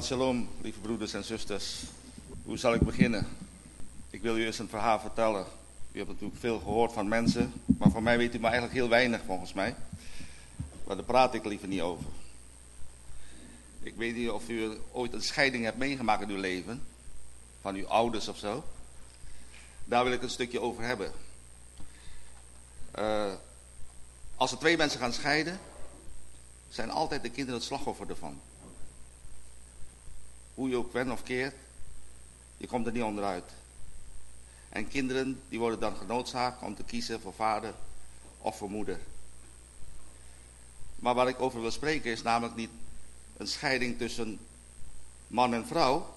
Shabbat shalom, lieve broeders en zusters. Hoe zal ik beginnen? Ik wil u eens een verhaal vertellen. U hebt natuurlijk veel gehoord van mensen, maar van mij weet u maar eigenlijk heel weinig volgens mij. Maar daar praat ik liever niet over. Ik weet niet of u ooit een scheiding hebt meegemaakt in uw leven, van uw ouders of zo. Daar wil ik een stukje over hebben. Uh, als er twee mensen gaan scheiden, zijn altijd de kinderen het slachtoffer ervan. Hoe je ook went of keert, je komt er niet onderuit. En kinderen die worden dan genoodzaakt om te kiezen voor vader of voor moeder. Maar waar ik over wil spreken is namelijk niet een scheiding tussen man en vrouw.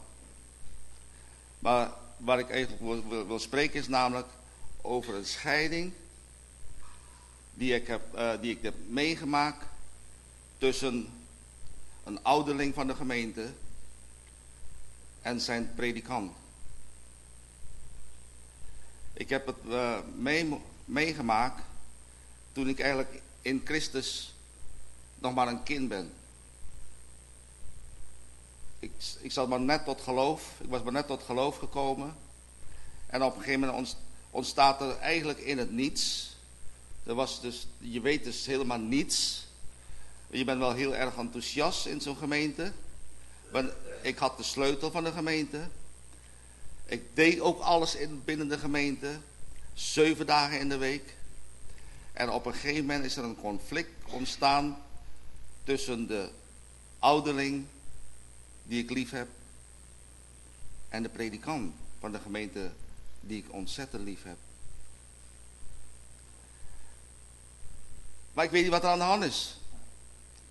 Maar waar ik eigenlijk wil, wil, spreken is namelijk over een scheiding die ik heb, uh, die ik heb meegemaakt tussen een ouderling van de gemeente en zijn predikant. Ik heb het mee, meegemaakt toen ik eigenlijk in Christus nog maar een kind ben. Ik, ik zat maar net tot geloof, ik was maar net tot geloof gekomen. En op een gegeven moment ontstaat er eigenlijk in het niets. Er was dus, je weet dus helemaal niets. Je bent wel heel erg enthousiast in zo'n gemeente. Ik had de sleutel van de gemeente. Ik deed ook alles in, binnen de gemeente. Zeven dagen in de week. En op een gegeven moment is er een conflict ontstaan tussen de ouderling die ik lief heb en de predikant van de gemeente die ik ontzettend lief heb. Maar ik weet niet wat er aan de hand is.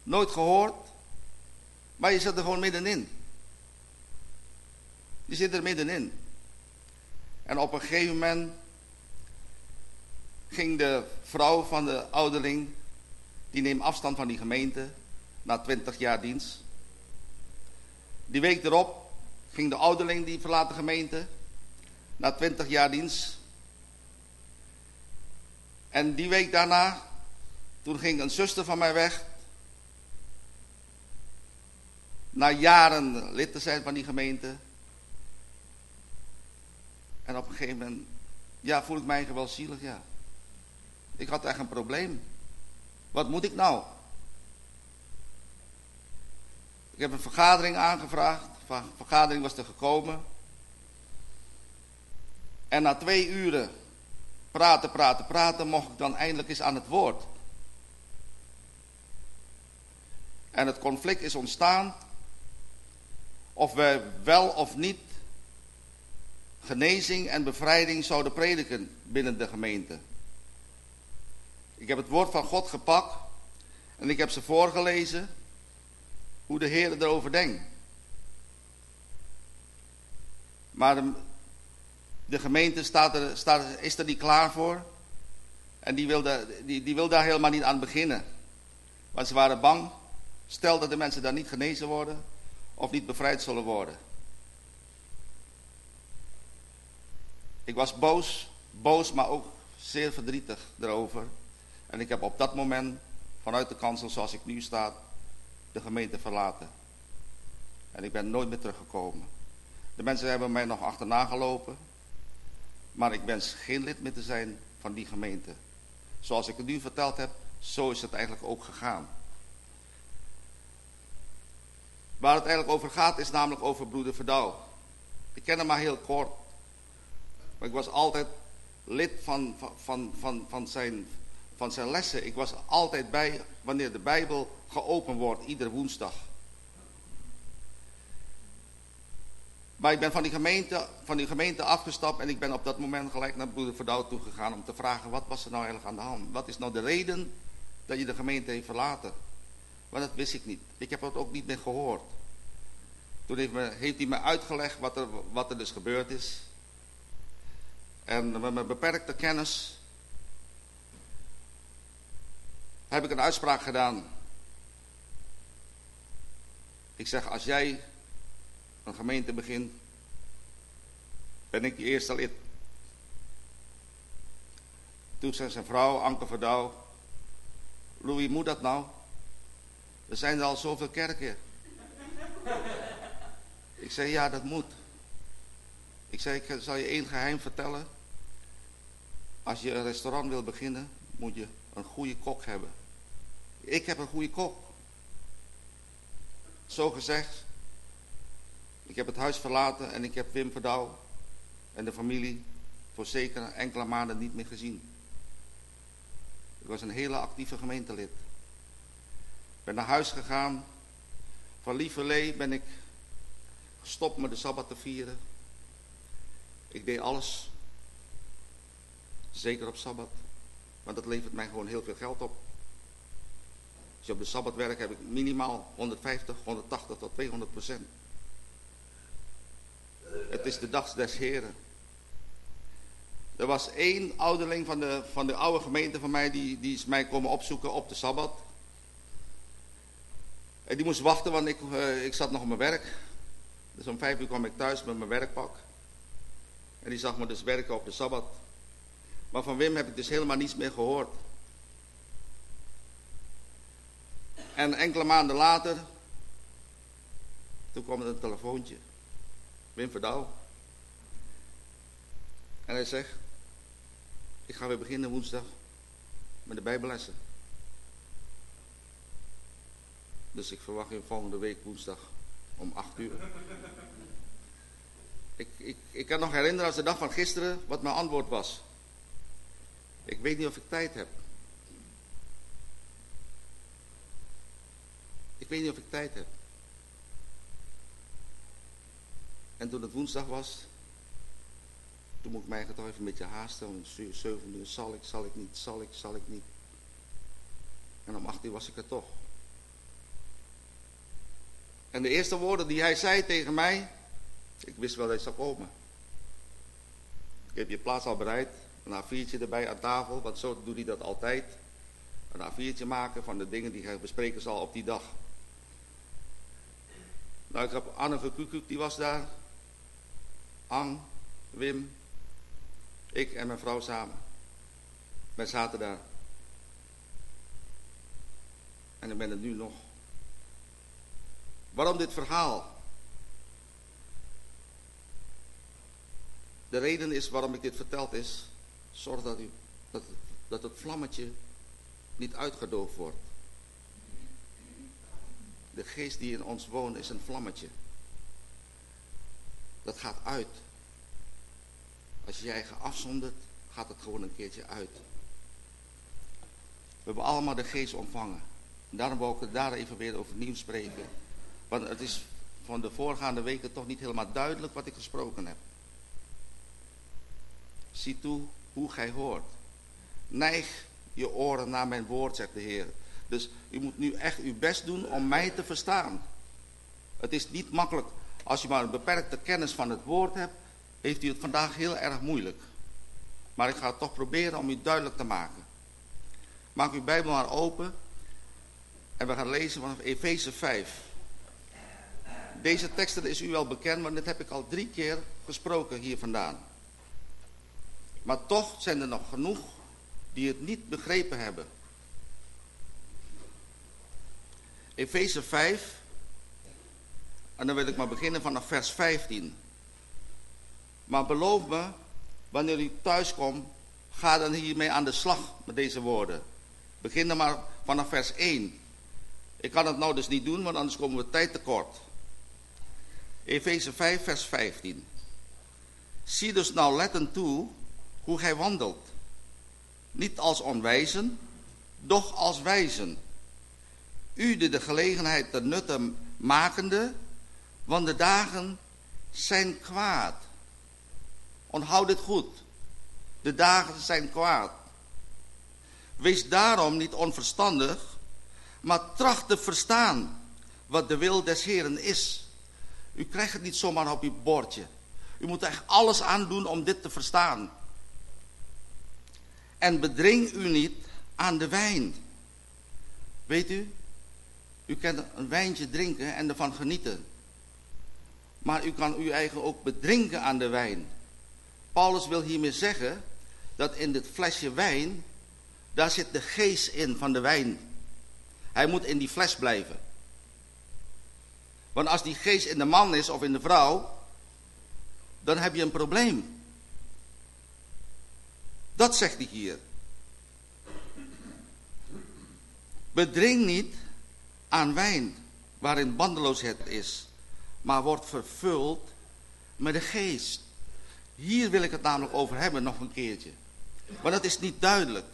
Nooit gehoord. Maar je zit er gewoon middenin. Je zit er middenin. En op een gegeven moment ging de vrouw van de ouderling, die neemt afstand van die gemeente, na twintig jaar dienst. Die week erop ging de ouderling, die verlaat de gemeente, na twintig jaar dienst. En die week daarna, toen ging een zuster van mij weg, na jaren lid te zijn van die gemeente. En op een gegeven moment, ja, voel ik mij wel zielig, ja. Ik had echt een probleem. Wat moet ik nou? Ik heb een vergadering aangevraagd. De vergadering was er gekomen. En na twee uren praten, praten, praten, mocht ik dan eindelijk eens aan het woord. En het conflict is ontstaan of we wel of niet genezing en bevrijding zouden prediken binnen de gemeente. Ik heb het woord van God gepakt en ik heb ze voorgelezen hoe de Heer erover denkt. Maar de, gemeente staat staat, is er niet klaar voor. En die wil, die, die wil daar helemaal niet aan beginnen. Want ze waren bang. Stel dat de mensen daar niet genezen worden of niet bevrijd zullen worden. Ik was boos, boos, maar ook zeer verdrietig erover. En ik heb op dat moment vanuit de kansel zoals ik nu sta, de gemeente verlaten. En ik ben nooit meer teruggekomen. De mensen hebben mij nog achterna gelopen. Maar ik wens geen lid meer te zijn van die gemeente. Zoals ik het nu verteld heb, zo is het eigenlijk ook gegaan. Waar het eigenlijk over gaat is namelijk over broeder Verdouw. Ik ken hem maar heel kort. Maar ik was altijd lid van, van, van, van, zijn, van zijn lessen. Ik was altijd bij wanneer de Bijbel geopend wordt, iedere woensdag. Maar ik ben van die, gemeente, van die gemeente afgestapt en ik ben op dat moment gelijk naar broeder Verdouw toegegaan om te vragen wat was er nou eigenlijk aan de hand? Wat is nou de reden dat je de gemeente heeft verlaten? Maar dat wist ik niet. Ik heb het ook niet meer gehoord. Toen heeft, me, heeft hij me uitgelegd wat er, wat er dus gebeurd is. En met mijn beperkte kennis heb ik een uitspraak gedaan. Ik zeg, als jij een gemeente begint, ben ik je eerste lid. Toen zei zijn vrouw, Anke Verdouw, Louis, moet dat nou? Er zijn al zoveel kerken. zei, ja, dat moet. Ik zei, ik zal je één geheim vertellen. Als je een restaurant wil beginnen, moet je een goede kok hebben. Ik heb een goede kok. Zo gezegd, ik heb het huis verlaten en ik heb Wim Verdouw en de familie voor zeker enkele maanden niet meer gezien. Ik was een hele actieve gemeentelid. Ben naar huis gegaan. Van Lieverlee ben ik gestopt met de Sabbat te vieren. Ik deed alles. Zeker op Sabbat. Want dat levert mij gewoon heel veel geld op. Als je op de Sabbat werkt heb ik minimaal 150, 180 tot 200 procent. Het is de dag des heren. Er was één ouderling van de, van de oude gemeente van mij, die, die is mij komen opzoeken op de Sabbat. En die moest wachten, want ik, uh, ik zat nog op mijn werk. Dus om vijf uur kwam ik thuis met mijn werkpak. En die zag me dus werken op de Sabbat. Maar van Wim heb ik dus helemaal niets meer gehoord. En enkele maanden later, toen kwam er een telefoontje. Wim Verdouw. En hij zegt, ik ga weer beginnen woensdag met de bijbellessen. Dus ik verwacht je volgende week woensdag om acht uur. Ik, ik, ik kan nog herinneren als de dag van gisteren wat mijn antwoord was. Ik weet niet of ik tijd heb. Ik weet niet of ik tijd heb. En toen het woensdag was, toen moet ik mij toch even een beetje haasten. Om 7 uur zal ik, zal ik niet, zal ik, zal ik niet. En om 8 uur was ik er toch. En de eerste woorden die hij zei tegen mij, ik wist wel dat hij zou komen. Ik heb je plaats al bereid, een A4'tje erbij aan tafel, want zo doet hij dat altijd. Een A4'tje maken van de dingen die hij bespreken zal op die dag. Nou, ik heb Anne Verkukuk, die was daar. Ang, Wim, ik en mijn vrouw samen. Wij zaten daar. En ik ben er nu nog. Waarom dit verhaal? De reden is waarom ik dit verteld is, zorg dat, u, dat, dat het vlammetje niet uitgedoofd wordt. De geest die in ons woont is een vlammetje. Dat gaat uit. Als je je gaat het gewoon een keertje uit. We hebben allemaal de geest ontvangen. Daarom wil ik daar even weer over nieuw spreken. Want het is van de voorgaande weken toch niet helemaal duidelijk wat ik gesproken heb. Zie toe hoe gij hoort. Neig je oren naar mijn woord, zegt de Heer. Dus u moet nu echt uw best doen om mij te verstaan. Het is niet makkelijk als je maar een beperkte kennis van het woord hebt heeft u het vandaag heel erg moeilijk. Maar ik ga het toch proberen om u duidelijk te maken. Maak uw Bijbel maar open. En we gaan lezen vanaf Efeze 5. Deze teksten is u wel bekend, want dit heb ik al drie keer gesproken hier vandaan. Maar toch zijn er nog genoeg die het niet begrepen hebben. Efeze 5. En dan wil ik maar beginnen vanaf vers 15. Maar beloof me, wanneer u thuis komt, ga dan hiermee aan de slag met deze woorden. Begin dan maar vanaf vers 1. Ik kan het nou dus niet doen, want anders komen we tijd tekort. Efeze 5, vers 15. Zie dus nou letten toe hoe gij wandelt. Niet als onwijzen, doch als wijzen. U de, de gelegenheid te nutten makende, want de dagen zijn kwaad. Onthoud dit goed. De dagen zijn kwaad. Wees daarom niet onverstandig, maar tracht te verstaan wat de wil des Heren is. U krijgt het niet zomaar op uw bordje. U moet echt alles aan doen om dit te verstaan. En bedring u niet aan de wijn. Weet u, u kunt een wijntje drinken en ervan genieten. Maar u kan uw eigen ook bedrinken aan de wijn. Paulus wil hiermee zeggen dat in dit flesje wijn, daar zit de geest in van de wijn. Hij moet in die fles blijven. Want als die geest in de man is of in de vrouw, dan heb je een probleem. Dat zegt hij hier. Bedring niet aan wijn waarin bandeloosheid is, maar wordt vervuld met de geest. Hier wil ik het namelijk over hebben nog een keertje. Maar dat is niet duidelijk.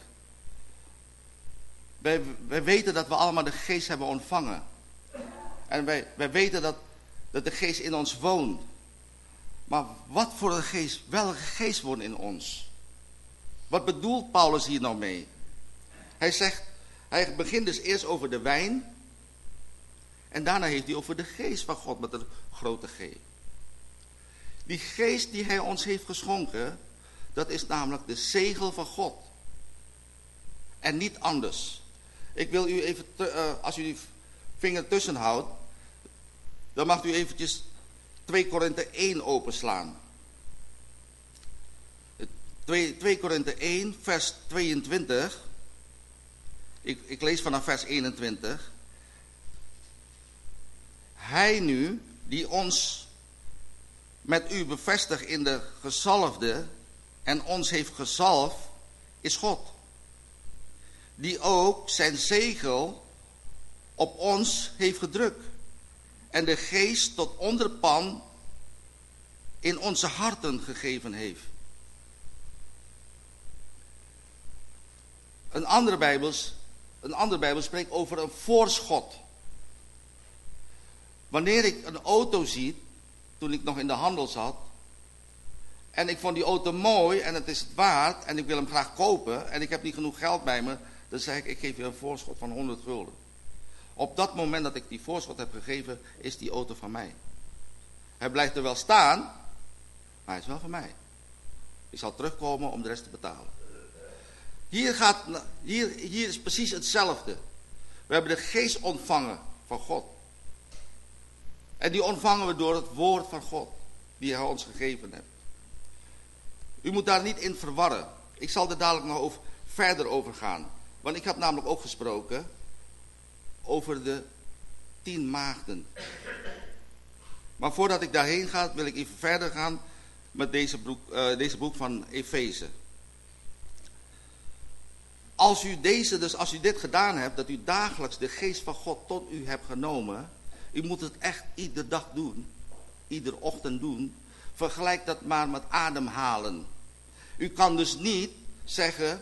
Wij, wij weten dat we allemaal de geest hebben ontvangen. En wij, wij weten dat, dat de geest in ons woont. Maar wat voor een geest, welke geest woont in ons? Wat bedoelt Paulus hier nou mee? Hij zegt, hij begint dus eerst over de wijn. En daarna heeft hij over de geest van God met een grote G. Die geest die hij ons heeft geschonken, dat is namelijk de zegel van God. En niet anders. Ik wil u even, uh, als u die vinger tussen houdt, dan mag u eventjes 2 Korinthe 1 openslaan. 2, 2 Korinthe 1, vers 22. Ik, ik lees vanaf vers 21. Hij nu, die ons met u bevestigt in de gezalfde en ons heeft gezalfd, is God. Die ook zijn zegel op ons heeft gedrukt. En de geest tot onderpan in onze harten gegeven heeft. Een andere Bijbels, een Bijbel spreekt over een voorschot. Wanneer ik een auto zie, toen ik nog in de handel zat, en ik vond die auto mooi en het is waard en ik wil hem graag kopen en ik heb niet genoeg geld bij me, dan zeg ik, ik geef je een voorschot van 100 gulden. Op dat moment dat ik die voorschot heb gegeven, is die auto van mij. Hij blijft er wel staan, maar hij is wel van mij. Ik zal terugkomen om de rest te betalen. Hier, gaat, hier, hier is precies hetzelfde. We hebben de geest ontvangen van God. En die ontvangen we door het woord van God, die hij ons gegeven heeft. U moet daar niet in verwarren. Ik zal er dadelijk nog over, verder over gaan. Want ik heb namelijk ook gesproken over de tien maagden. Maar voordat ik daarheen ga, wil ik even verder gaan met deze boek, uh, deze boek van Efeze. Als u deze, dus als u dit gedaan hebt, dat u dagelijks de geest van God tot u hebt genomen, u moet het echt iedere dag doen, iedere ochtend doen. Vergelijk dat maar met ademhalen. U kan dus niet zeggen,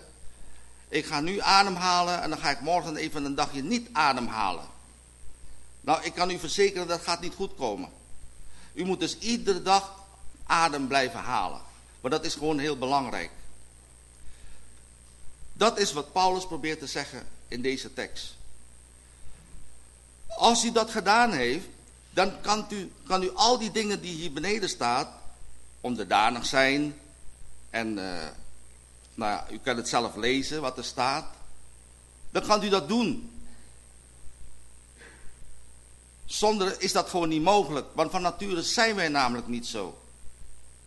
ik ga nu ademhalen en dan ga ik morgen even een dagje niet ademhalen. Nou, ik kan u verzekeren dat gaat niet goed komen. U moet dus iedere dag adem blijven halen. Maar dat is gewoon heel belangrijk. Dat is wat Paulus probeert te zeggen in deze tekst. Als u dat gedaan heeft, dan kan u, kan u al die dingen die hier beneden staat, onderdanig zijn. En uh, nou u kan het zelf lezen wat er staat. Dan kan u dat doen. Zonder is dat gewoon niet mogelijk. Want van nature zijn wij namelijk niet zo.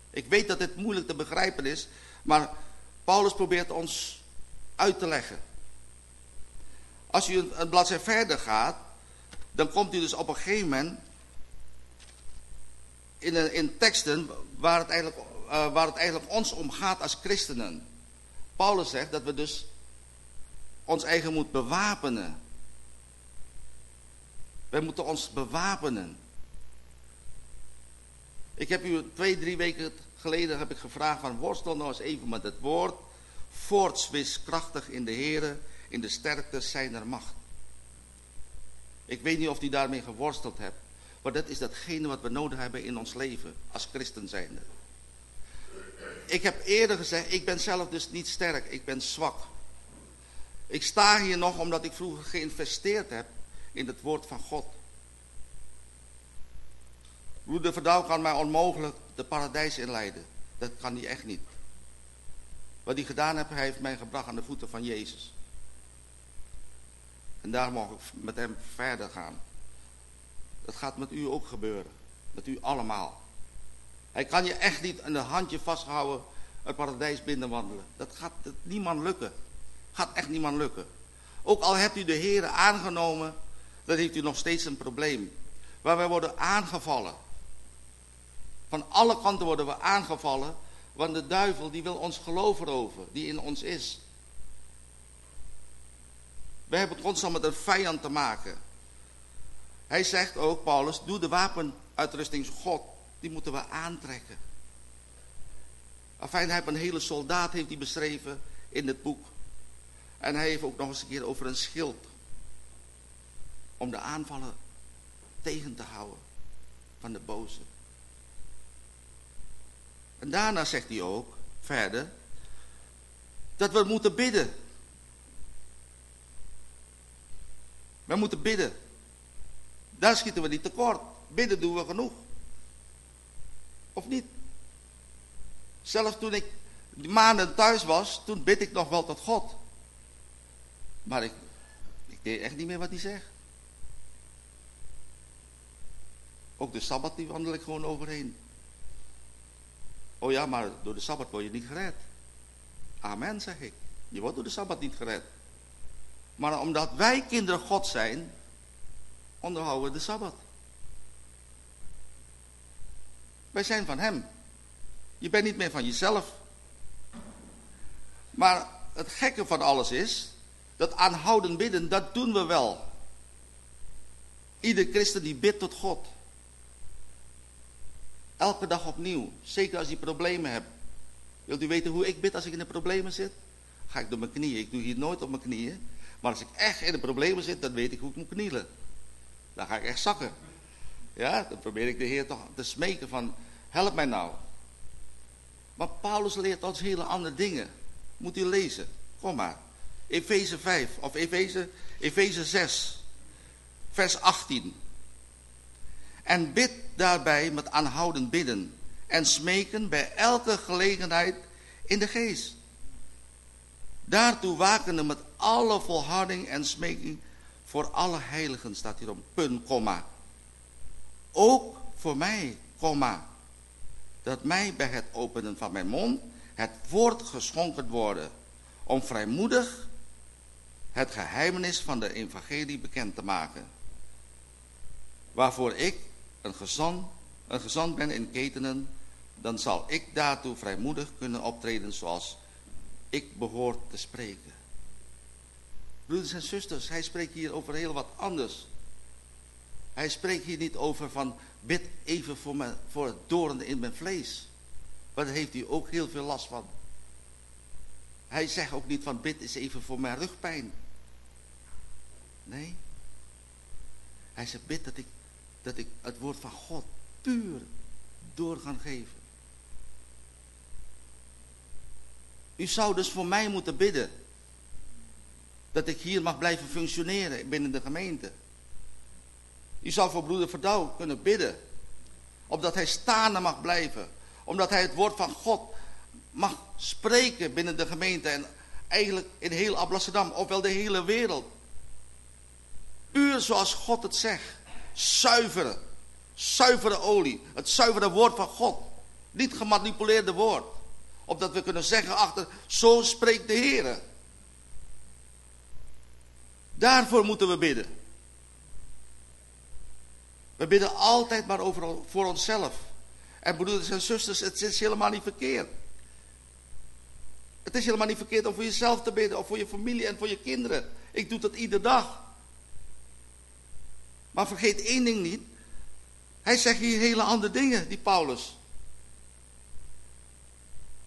Ik weet dat dit moeilijk te begrijpen is. Maar Paulus probeert ons uit te leggen. Als u een, een verder gaat, dan komt u dus op een gegeven moment in, in teksten waar het, eigenlijk, uh, waar het eigenlijk ons om gaat als christenen. Paulus zegt dat we dus ons eigen moeten bewapenen. Wij moeten ons bewapenen. Ik heb u twee, drie weken geleden heb ik gevraagd van worstel nou eens even met het woord. Voortswis krachtig in de Here, in de sterkte zijner macht. Ik weet niet of u daarmee geworsteld hebt. Maar dat is datgene wat we nodig hebben in ons leven als christen zijnde. Ik heb eerder gezegd, ik ben zelf dus niet sterk, ik ben zwak. Ik sta hier nog omdat ik vroeger geïnvesteerd heb in het woord van God. Broeder Verdouw kan mij onmogelijk de paradijs inleiden. Dat kan hij echt niet. Wat hij gedaan heeft, hij heeft mij gebracht aan de voeten van Jezus. En daar mag ik met hem verder gaan. Dat gaat met u ook gebeuren. Met u allemaal. Hij kan je echt niet de handje vasthouden het paradijs binnenwandelen. Dat gaat dat niemand lukken. Gaat echt niemand lukken. Ook al hebt u de Heer aangenomen, dan heeft u nog steeds een probleem. waar wij worden aangevallen. Van alle kanten worden we aangevallen, want de duivel die wil ons geloof erover, die in ons is. We hebben constant met een vijand te maken. Hij zegt ook, Paulus, doe de wapenuitrusting God, die moeten we aantrekken. Enfin, hij heeft een hele soldaat heeft hij beschreven in het boek. En hij heeft ook nog eens een keer over een schild. Om de aanvallen tegen te houden van de boze. En daarna zegt hij ook, verder, dat we moeten bidden. We moeten bidden. Daar schieten we niet tekort. Bidden doen we genoeg. Of niet? Zelfs toen ik maanden thuis was, toen bid ik nog wel tot God. Maar ik, ik deed echt niet meer wat hij zegt. Ook de Sabbat die wandel ik gewoon overheen. Oh ja, maar door de Sabbat word je niet gered. Amen, zeg ik. Je wordt door de Sabbat niet gered. Maar omdat wij kinderen God zijn, onderhouden we de Sabbat. Wij zijn van Hem. Je bent niet meer van jezelf. Maar het gekke van alles is, dat aanhouden bidden, dat doen we wel. Ieder christen die bidt tot God. Elke dag opnieuw. Zeker als je problemen hebt. Wilt u weten hoe ik bid als ik in de problemen zit? Ga ik door mijn knieën. Ik doe hier nooit op mijn knieën. Maar als ik echt in de problemen zit, dan weet ik hoe ik moet knielen. Dan ga ik echt zakken. Ja, dan probeer ik de Heer toch te smeken van, help mij nou. Maar Paulus leert ons hele andere dingen. Moet u lezen. Kom maar. Efeze 5 of Efeze, Efeze 6, vers 18. En bid daarbij met aanhoudend bidden en smeken bij elke gelegenheid in de geest. Daartoe wakende met alle volharding en smeking voor alle heiligen, staat hier om punt, komma. Ook voor mij, komma. Dat mij bij het openen van mijn mond het woord geschonken worden. Om vrijmoedig het geheimenis van de evangelie bekend te maken. Waarvoor ik een gezant, een gezant ben in ketenen, dan zal ik daartoe vrijmoedig kunnen optreden zoals ik behoor te spreken. Broeders en zusters, hij spreekt hier over heel wat anders. Hij spreekt hier niet over van bid even voor, me, voor het doorn in mijn vlees. Maar daar heeft hij ook heel veel last van. Hij zegt ook niet van bid eens even voor mijn rugpijn. Nee. Hij zegt bid dat ik, dat ik het woord van God puur door kan geven. U zou dus voor mij moeten bidden. Dat ik hier mag blijven functioneren binnen de gemeente. U zou voor broeder Verdouw kunnen bidden. Opdat hij staande mag blijven. Omdat hij het woord van God mag spreken binnen de gemeente. En eigenlijk in heel Amsterdam, of wel de hele wereld. Puur zoals God het zegt. Zuivere. Zuivere olie. Het zuivere woord van God. Niet gemanipuleerde woord. Opdat we kunnen zeggen achter, zo spreekt de Heer. Daarvoor moeten we bidden. We bidden altijd maar over, voor onszelf. En broeders en zusters, het is helemaal niet verkeerd. Het is helemaal niet verkeerd om voor jezelf te bidden, of voor je familie en voor je kinderen. Ik doe dat iedere dag. Maar vergeet één ding niet. Hij zegt hier hele andere dingen, die Paulus.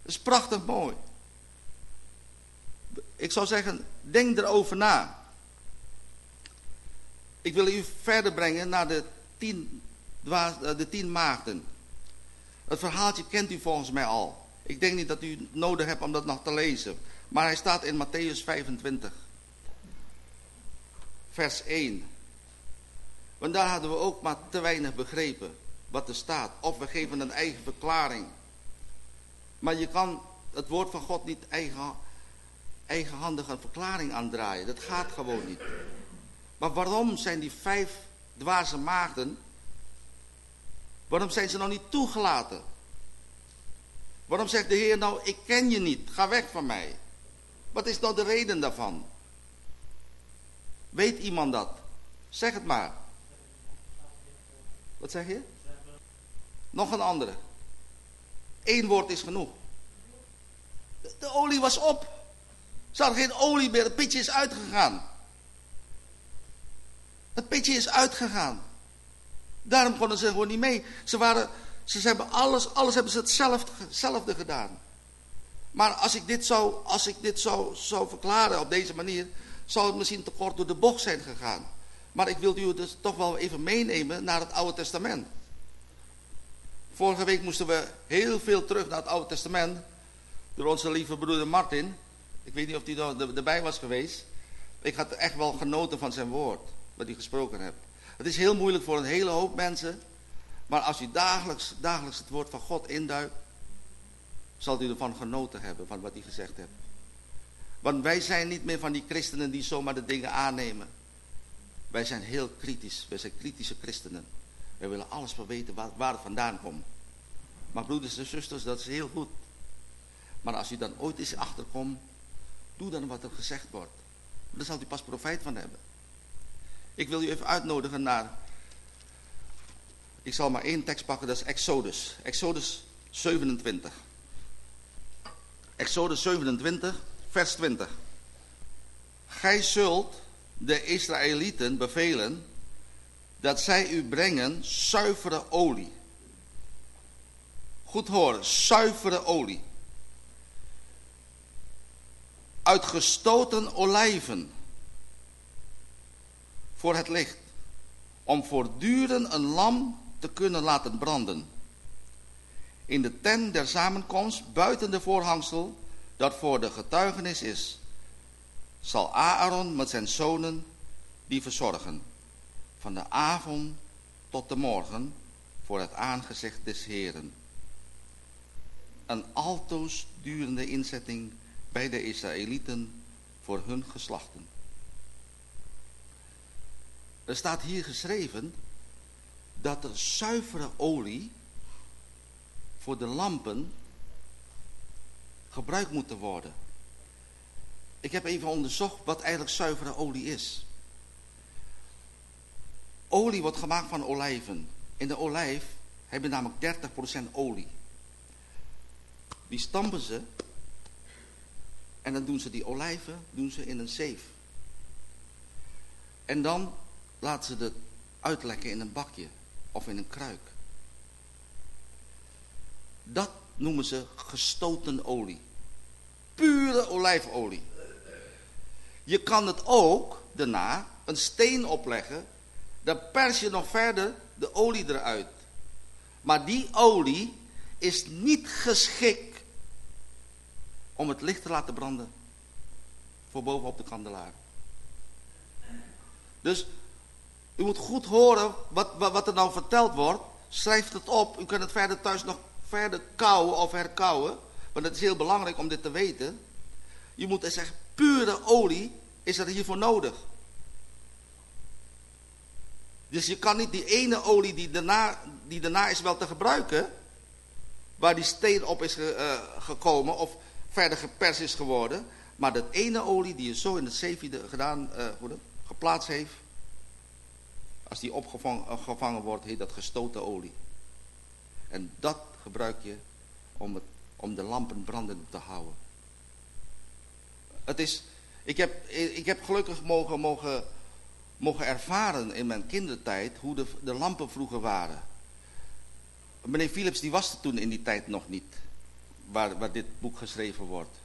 Dat is prachtig mooi. Ik zou zeggen, denk erover na. Ik wil u verder brengen naar de tien, eh, de tien maagden. Het verhaaltje kent u volgens mij al. Ik denk niet dat u nodig hebt om dat nog te lezen. Maar hij staat in Matthäus 25. Vers 1. Want daar hadden we ook maar te weinig begrepen wat er staat. Of we geven een eigen verklaring. Maar je kan het woord van God niet eigen, eigenhandig een verklaring aandraaien. Dat gaat gewoon niet. Maar waarom zijn die vijf dwaze maagden, waarom zijn ze nou niet toegelaten? Waarom zegt de Heer nou, ik ken je niet, ga weg van mij? Wat is nou de reden daarvan? Weet iemand dat? Zeg het maar. Wat zeg je? Nog een andere. Eén woord is genoeg. De, de olie was op. Ze hadden geen olie meer. Het pitje is uitgegaan. Het pitje is uitgegaan. Daarom konden ze gewoon niet mee. Ze, waren, ze hebben alles, alles hebben ze hetzelfde, gedaan. Maar als ik dit, zou, als ik dit zou, zou verklaren op deze manier, zou het misschien te kort door de bocht zijn gegaan. Maar ik wil u dus toch wel even meenemen naar het Oude Testament. Vorige week moesten we heel veel terug naar het Oude Testament. Door onze lieve broeder Martin. Ik weet niet of hij erbij was geweest. Ik had echt wel genoten van zijn woord. Wat hij gesproken heeft. Het is heel moeilijk voor een hele hoop mensen. Maar als u dagelijks, dagelijks het woord van God induikt. Zal u ervan genoten hebben van wat hij gezegd heeft. Want wij zijn niet meer van die christenen die zomaar de dingen aannemen. Wij zijn heel kritisch. Wij zijn kritische christenen. Wij willen alles van weten waar, waar het vandaan komt. Maar broeders en zusters, dat is heel goed. Maar als u dan ooit eens achterkomt, doe dan wat er gezegd wordt. Daar zal u pas profijt van hebben. Ik wil u even uitnodigen naar... Ik zal maar één tekst pakken, dat is Exodus. Exodus 27. Exodus 27, vers 20. Gij zult de Israëlieten bevelen dat zij u brengen zuivere olie. Goed horen, zuivere olie. Uit gestoten olijven voor het licht. Om voortdurend een lam te kunnen laten branden. In de tent der samenkomst, buiten de voorhangsel, dat voor de getuigenis is, zal Aaron met zijn zonen die verzorgen van de avond tot de morgen voor het aangezicht des Heren. Een altoos durende inzetting bij de Israëlieten voor hun geslachten. Er staat hier geschreven dat er zuivere olie voor de lampen gebruikt moet worden. Ik heb even onderzocht wat eigenlijk zuivere olie is. Olie wordt gemaakt van olijven. In de olijf heb je namelijk 30% olie. Die stampen ze. En dan doen ze die olijven doen ze in een zeef. En dan laten ze het uitlekken in een bakje of in een kruik. Dat noemen ze gestoten olie. Pure olijfolie. Je kan het ook daarna een steen opleggen dan pers je nog verder de olie eruit. Maar die olie is niet geschikt om het licht te laten branden voor bovenop de kandelaar. Dus u moet goed horen wat, wat, er nou verteld wordt. Schrijf het op. U kunt het verder thuis nog verder kouwen of herkouwen. Want het is heel belangrijk om dit te weten. Je moet zeggen, pure olie is er hiervoor nodig. Dus je kan niet die ene olie die daarna, die daarna is wel te gebruiken, waar die steen op is uh, gekomen of verder geperst is geworden, maar dat ene olie die je zo in het zeefje gedaan, uh, geplaatst heeft, als die opgevangen wordt, heet dat gestoten olie. En dat gebruik je om, het, om de lampen brandend te houden. Het is, ik heb, ik heb gelukkig mogen, mogen mogen ervaren in mijn kindertijd hoe de, de lampen vroeger waren. Meneer Philips die was er toen in die tijd nog niet, waar, waar dit boek geschreven wordt.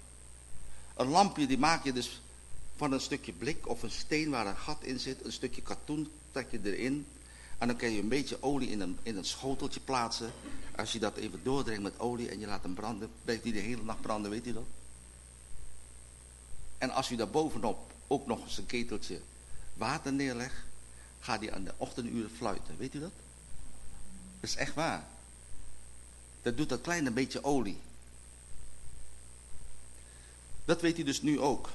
Een lampje die maak je dus van een stukje blik of een steen waar een gat in zit, een stukje katoen trek je erin. En dan kan je een beetje olie in een, in een schoteltje plaatsen. Als je dat even doordringt met olie en je laat hem branden, blijft die de hele nacht branden, weet u dat? En als u daar bovenop ook nog eens een keteltje water neerleg, gaat hij aan de ochtenduren fluiten. Weet u dat? Dat is echt waar. Dat doet dat kleine beetje olie. Dat weet u dus nu ook.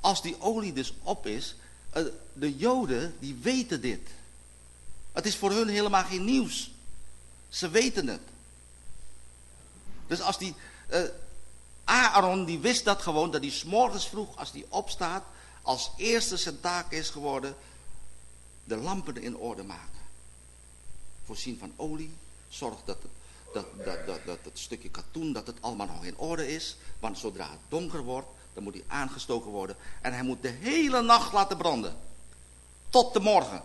Als die olie dus op is, eh, de joden die weten dit. Het is voor hun helemaal geen nieuws. Ze weten het. Dus als die, uh, Aaron die wist dat gewoon, dat hij s'morgens vroeg als hij opstaat, als eerste zijn taak is geworden de lampen in orde maken. voorzien van olie. Zorg dat het, dat, dat, dat, dat stukje katoen, dat het allemaal nog in orde is. Want zodra het donker wordt, dan moet hij aangestoken worden. En hij moet de hele nacht laten branden. Tot de morgen.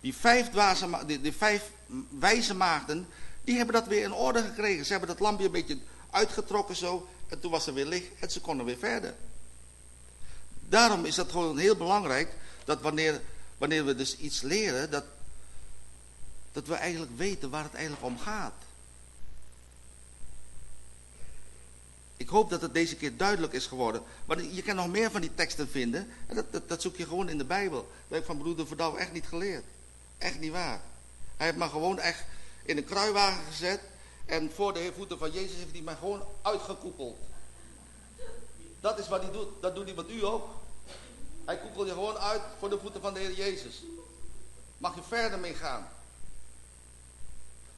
Die vijf, dwaze, die, die vijf wijze maagden, die hebben dat weer in orde gekregen. Ze hebben dat lampje een beetje uitgetrokken zo. En toen was er weer licht en ze konden weer verder. Daarom is dat gewoon heel belangrijk. Dat wanneer, wanneer we dus iets leren. Dat, dat we eigenlijk weten waar het eigenlijk om gaat. Ik hoop dat het deze keer duidelijk is geworden. Maar je kan nog meer van die teksten vinden. En dat, dat, zoek je gewoon in de Bijbel. Dat heb ik van broeder Verdouw echt niet geleerd. Echt niet waar. Hij heeft me gewoon echt in een kruiwagen gezet. En voor de voeten van Jezus heeft hij mij gewoon uitgekoepeld. Dat is wat hij doet. Dat doet hij met u ook. Hij koepelt je gewoon uit voor de voeten van de Heer Jezus. Mag je verder mee gaan.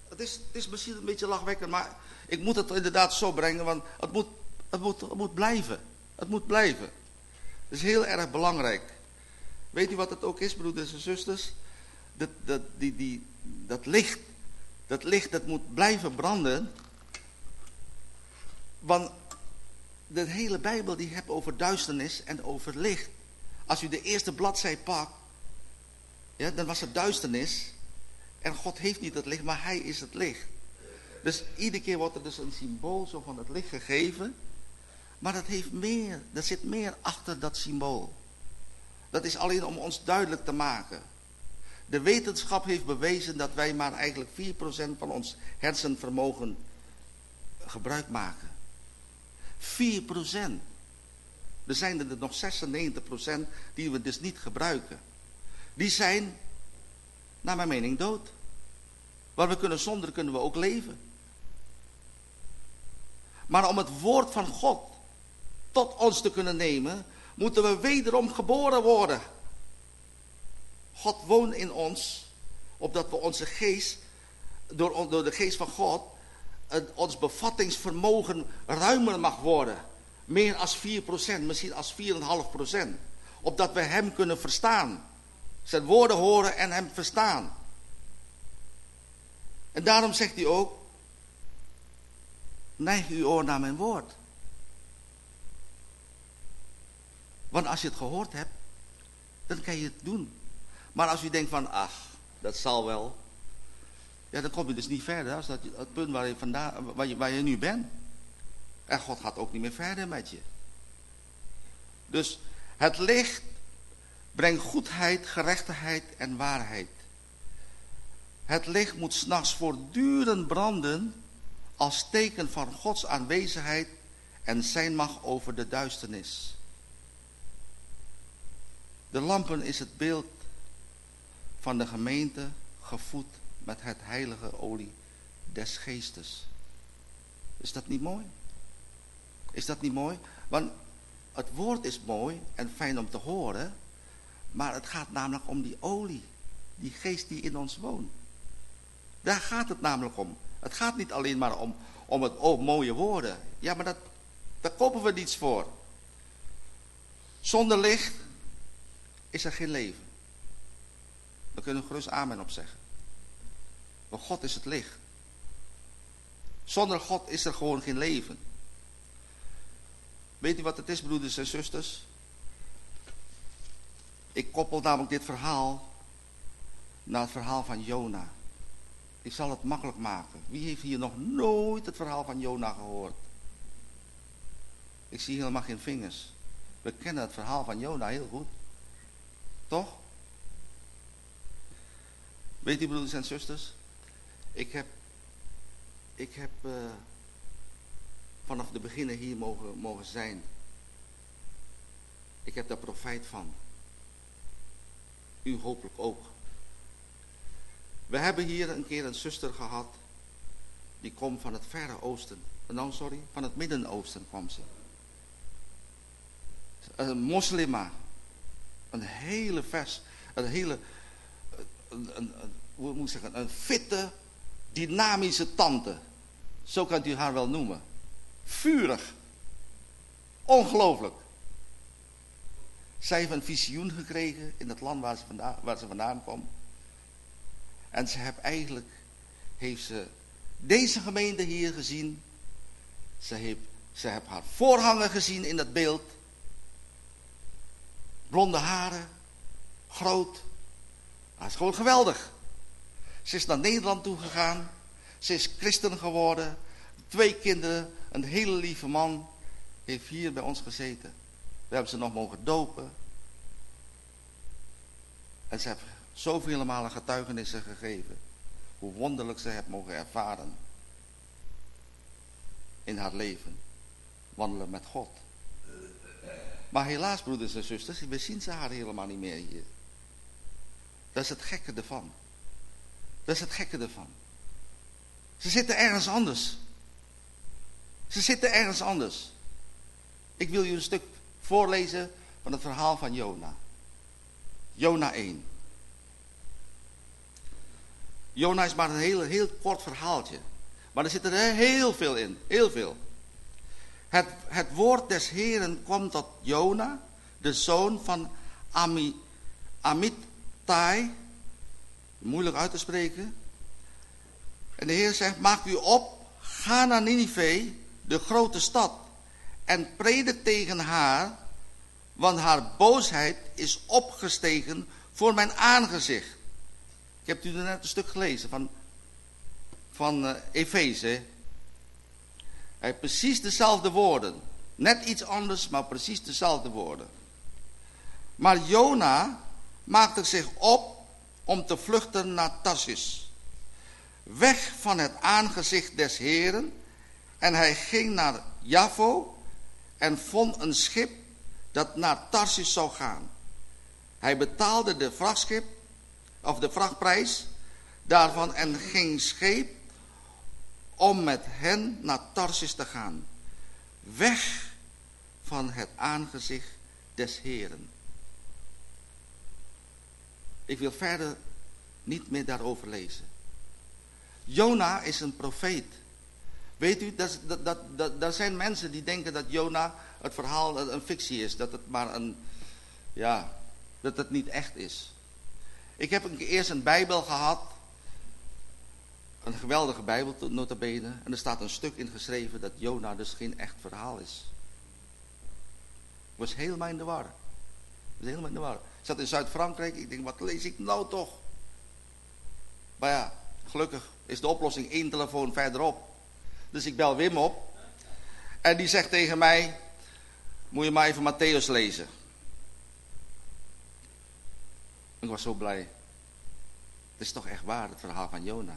Het is, het is misschien een beetje lachwekkend, maar ik moet het inderdaad zo brengen, want het moet, het moet, het moet blijven. Het moet blijven. Het is heel erg belangrijk. Weet u wat het ook is, broeders en zusters? Dat, dat, die, die, dat licht, dat licht dat moet blijven branden. Want de hele Bijbel die heeft over duisternis en over licht. Als u de eerste bladzij pakt, ja, dan was het duisternis. En God heeft niet het licht, maar hij is het licht. Dus iedere keer wordt er dus een symbool zo van het licht gegeven. Maar dat heeft meer, er zit meer achter dat symbool. Dat is alleen om ons duidelijk te maken. De wetenschap heeft bewezen dat wij maar eigenlijk 4% van ons hersenvermogen gebruik maken. 4%. Er zijn er nog 96% die we dus niet gebruiken. Die zijn, naar mijn mening, dood. Waar we kunnen zonder, kunnen we ook leven. Maar om het woord van God tot ons te kunnen nemen, moeten we wederom geboren worden. God woont in ons, opdat we onze geest, door, door de geest van God, ons bevattingsvermogen ruimer mag worden. Meer als 4%, misschien als 4,5%. Opdat we hem kunnen verstaan. Zijn woorden horen en hem verstaan. En daarom zegt hij ook, neig uw oor naar mijn woord. Want als je het gehoord hebt, dan kan je het doen. Maar als u denkt van, ach, dat zal wel. Ja, dan kom je dus niet verder als dat het punt waar je, waar je, waar je nu bent. En God gaat ook niet meer verder met je. Dus het licht brengt goedheid, gerechtigheid en waarheid. Het licht moet s'nachts voortdurend branden als teken van Gods aanwezigheid en zijn macht over de duisternis. De lampen is het beeld van de gemeente gevoed met het heilige olie des geestes. Is dat niet mooi? Is dat niet mooi? Want het woord is mooi en fijn om te horen, maar het gaat namelijk om die olie, die geest die in ons woont. Daar gaat het namelijk om. Het gaat niet alleen maar om, om het oh, mooie woorden. Ja, maar dat, daar kopen we niets voor. Zonder licht is er geen leven. Daar kunnen we gerust amen op zeggen. Maar God is het licht. Zonder God is er gewoon geen leven. Weet u wat het is, broeders en zusters? Ik koppel namelijk dit verhaal naar het verhaal van Jona. Ik zal het makkelijk maken. Wie heeft hier nog nooit het verhaal van Jona gehoord? Ik zie helemaal geen vingers. We kennen het verhaal van Jona heel goed. Toch? Weet u, broeders en zusters? Ik heb, ik heb uh, vanaf de beginnen hier mogen, mogen zijn. Ik heb daar profijt van. U hopelijk ook. We hebben hier een keer een zuster gehad. Die komt van het Verre Oosten. Nou, sorry, van het Midden-Oosten kwam ze. Een moslima. Een hele vers. Een hele. Een, hoe moet? Een fitte, dynamische tante. Zo kunt u haar wel noemen. Vurig. Ongelooflijk. Zij heeft een visioen gekregen in het land waar ze vandaan, waar ze vandaan kwam. En ze heeft eigenlijk, heeft ze deze gemeente hier gezien. Ze heeft, ze heeft haar voorganger gezien in dat beeld. Blonde haren, groot. Dat is gewoon geweldig. Ze is naar Nederland toe gegaan. Ze is christen geworden. Twee kinderen, een hele lieve man. Heeft hier bij ons gezeten. We hebben ze nog mogen dopen. En ze heeft zoveel malen getuigenissen gegeven. Hoe wonderlijk ze heeft mogen ervaren. In haar leven. Wandelen met God. Maar helaas, broeders en zusters, we zien ze haar helemaal niet meer hier. Dat is het gekke ervan. Dat is het gekke ervan. Ze zitten ergens anders. Ze zitten ergens anders. Ik wil je een stuk voorlezen van het verhaal van Jona. Jona 1. Jona is maar een heel, heel kort verhaaltje. Maar er zit er heel veel in. Heel veel. Het, het woord des Heren kwam tot Jona, de zoon van Ami, Moeilijk uit te spreken. En de Heer zegt, maak u op, ga naar Ninive, de grote stad. En predik tegen haar, want haar boosheid is opgestegen voor mijn aangezicht. Ik heb u net een stuk gelezen van, van uh, Efeze. Hij precies dezelfde woorden. Net iets anders, maar precies dezelfde woorden. Maar Jona maakte zich op om te vluchten naar Tarsis. Weg van het aangezicht des Heren. En hij ging naar Javo en vond een schip dat naar Tarsis zou gaan. Hij betaalde de vrachtschip of de vrachtprijs daarvan en ging scheep om met hen naar Tarsis te gaan. Weg van het aangezicht des Heren. Ik wil verder niet meer daarover lezen. Jona is een profeet. Weet u, dat, dat, dat, dat, zijn mensen die denken dat Jona het verhaal een fictie is. Dat het maar een, ja, dat het niet echt is. Ik heb een eerst een bijbel gehad. Een geweldige bijbel, notabene. En er staat een stuk in geschreven dat Jona dus geen echt verhaal is. Ik was helemaal in de war. Ik was helemaal in de war. Zat in Zuid-Frankrijk. Ik denk, wat lees ik nou toch? Maar ja, gelukkig is de oplossing één telefoon verderop. Dus ik bel Wim op. En die zegt tegen mij, moet je maar even Matthäus lezen. Ik was zo blij. Het is toch echt waar, het verhaal van Jona.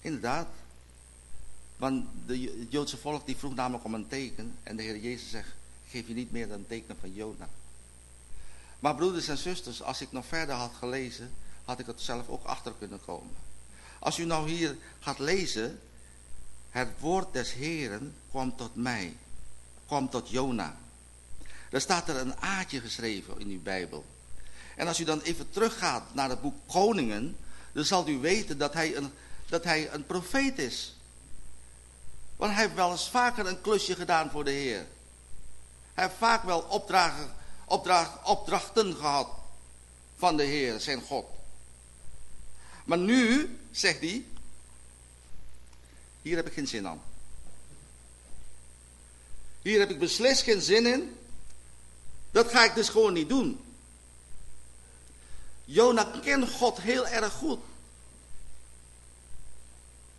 Inderdaad. Want de, het Joodse volk die vroeg namelijk om een teken. En de Heer Jezus zegt, geef je niet meer dan een teken van Jona. Maar broeders en zusters, als ik nog verder had gelezen, had ik het zelf ook achter kunnen komen. Als u nou hier gaat lezen, het woord des Heren kwam tot mij, kwam tot Jona. Er staat er een aatje geschreven in uw Bijbel. En als u dan even teruggaat naar het boek Koningen, dan zal u weten dat hij een, dat hij een profeet is. Want hij heeft wel eens vaker een klusje gedaan voor de Heer. Hij heeft vaak wel opdragen, opdracht, opdrachten gehad van de Heer, zijn God. Maar nu, zegt hij, hier heb ik geen zin aan. Hier heb ik beslist geen zin in. Dat ga ik dus gewoon niet doen. Jona kent God heel erg goed.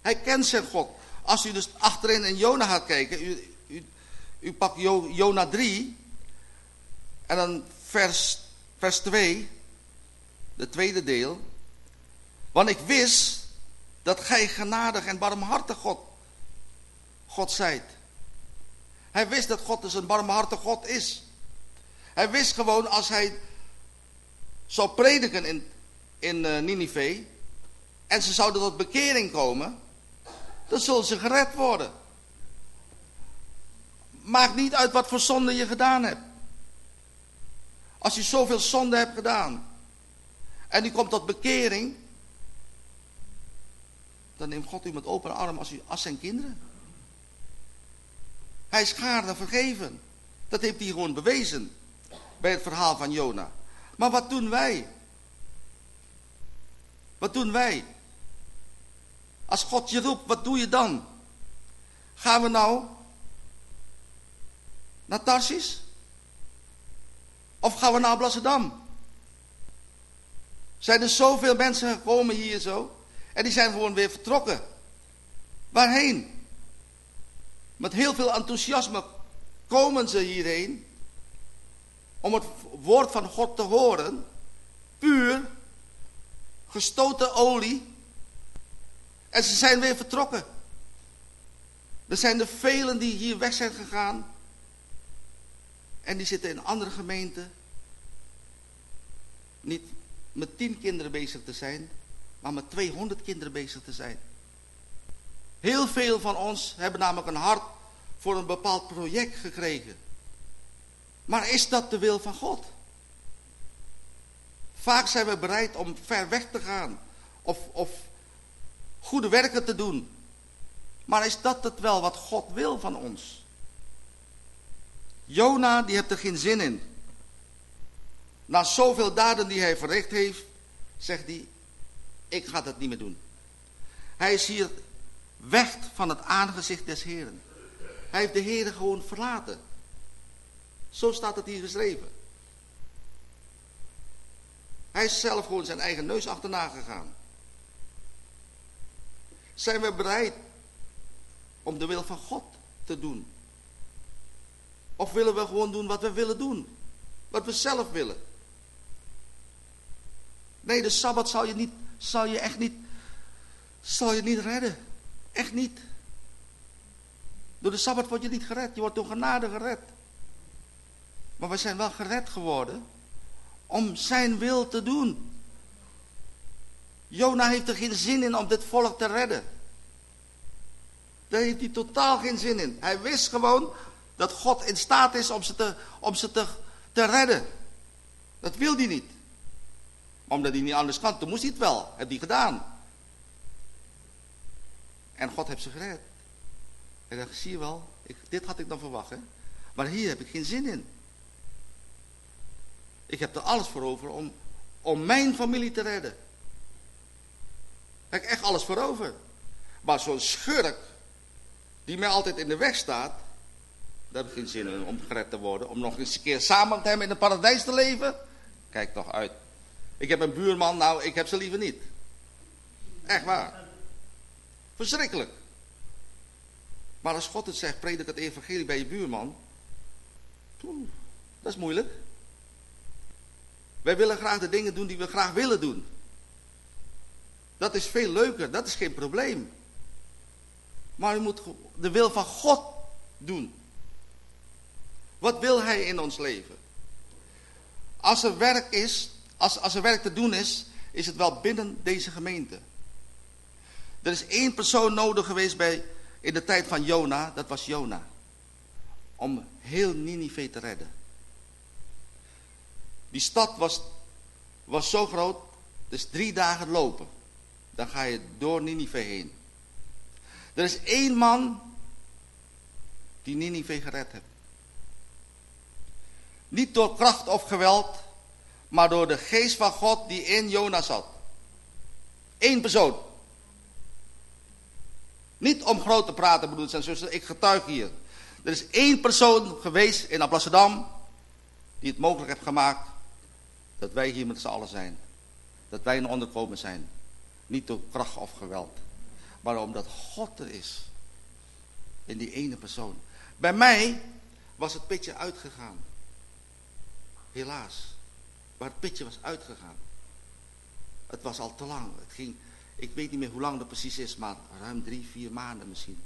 Hij kent zijn God. Als u dus achterin in Jona gaat kijken, u, u, u pakt Jona 3 en dan vers, vers 2, de tweede deel. Want ik wist dat gij genadig en barmhartig God, God zijt. Hij wist dat God dus een barmhartig God is. Hij wist gewoon als hij zou prediken in, in uh, Ninive en ze zouden tot bekering komen, dan zullen ze gered worden. Maakt niet uit wat voor zonde je gedaan hebt. Als je zoveel zonde hebt gedaan en u komt tot bekering, dan neemt God u met open arm als, u, als zijn kinderen. Hij is gaarne vergeven. Dat heeft hij gewoon bewezen bij het verhaal van Jona. Maar wat doen wij? Wat doen wij? Als God je roept, wat doe je dan? Gaan we nou naar? Of gaan we naar Blasserdam? Zijn er zoveel mensen gekomen hier zo? En die zijn gewoon weer vertrokken. Waarheen? Met heel veel enthousiasme komen ze hierheen. Om het woord van God te horen. Puur. Gestoten olie. En ze zijn weer vertrokken. Er zijn er velen die hier weg zijn gegaan. En die zitten in andere gemeenten. Niet met tien kinderen bezig te zijn, maar met 200 kinderen bezig te zijn. Heel veel van ons hebben namelijk een hart voor een bepaald project gekregen. Maar is dat de wil van God? Vaak zijn we bereid om ver weg te gaan. Of, of goede werken te doen. Maar is dat het wel wat God wil van ons? Jona, die heeft er geen zin in. Na zoveel daden die hij verricht heeft, zegt hij, ik ga dat niet meer doen. Hij is hier weg van het aangezicht des Heren. Hij heeft de Heer gewoon verlaten. Zo staat het hier geschreven. Hij is zelf gewoon zijn eigen neus achterna gegaan. Zijn we bereid om de wil van God te doen? Of willen we gewoon doen wat we willen doen? Wat we zelf willen? Nee, de Sabbat zal je, niet, zal je echt niet, zal je niet redden. Echt niet. Door de Sabbat word je niet gered. Je wordt door genade gered. Maar we zijn wel gered geworden om zijn wil te doen. Jona heeft er geen zin in om dit volk te redden. Daar heeft hij totaal geen zin in. Hij wist gewoon dat God in staat is om ze te, om ze te, te redden. Dat wil hij niet. Omdat hij niet anders kan. Toen moest hij het wel. Heeft hij gedaan. En God heeft ze gered. En dan zie je wel, ik, dit had ik dan verwacht. Maar hier heb ik geen zin in. Ik heb er alles voor over om, om mijn familie te redden. Heb ik echt alles voor over. Maar zo'n schurk, die mij altijd in de weg staat, daar heb ik geen zin in om gered te worden. Om nog eens een keer samen met hem in het paradijs te leven. Kijk toch uit. Ik heb een buurman, nou, ik heb ze liever niet. Echt waar. Verschrikkelijk. Maar als God het zegt, predik het evangelie bij je buurman. dat is moeilijk. Wij willen graag de dingen doen die we graag willen doen. Dat is veel leuker, dat is geen probleem. Maar u moet de wil van God doen. Wat wil hij in ons leven? Als er werk is, als, als er werk te doen is, is het wel binnen deze gemeente. Er is één persoon nodig geweest bij, in de tijd van Jona, dat was Jona. Om heel Ninive te redden. Die stad was, was zo groot, dus drie dagen lopen. Dan ga je door Ninive heen. Er is één man die Ninive gered heeft. Niet door kracht of geweld, maar door de geest van God die in Jona zat. Eén persoon. Niet om groot te praten, broeders en zussen, ik getuig hier. Er is één persoon geweest in Amsterdam die het mogelijk heeft gemaakt dat wij hier met z'n allen zijn. Dat wij een onderkomen zijn. Niet door kracht of geweld. Maar omdat God er is. In die ene persoon. Bij mij was het pitje uitgegaan. Helaas. Maar het pitje was uitgegaan. Het was al te lang. Het ging, ik weet niet meer hoe lang dat precies is, maar ruim drie, vier maanden misschien.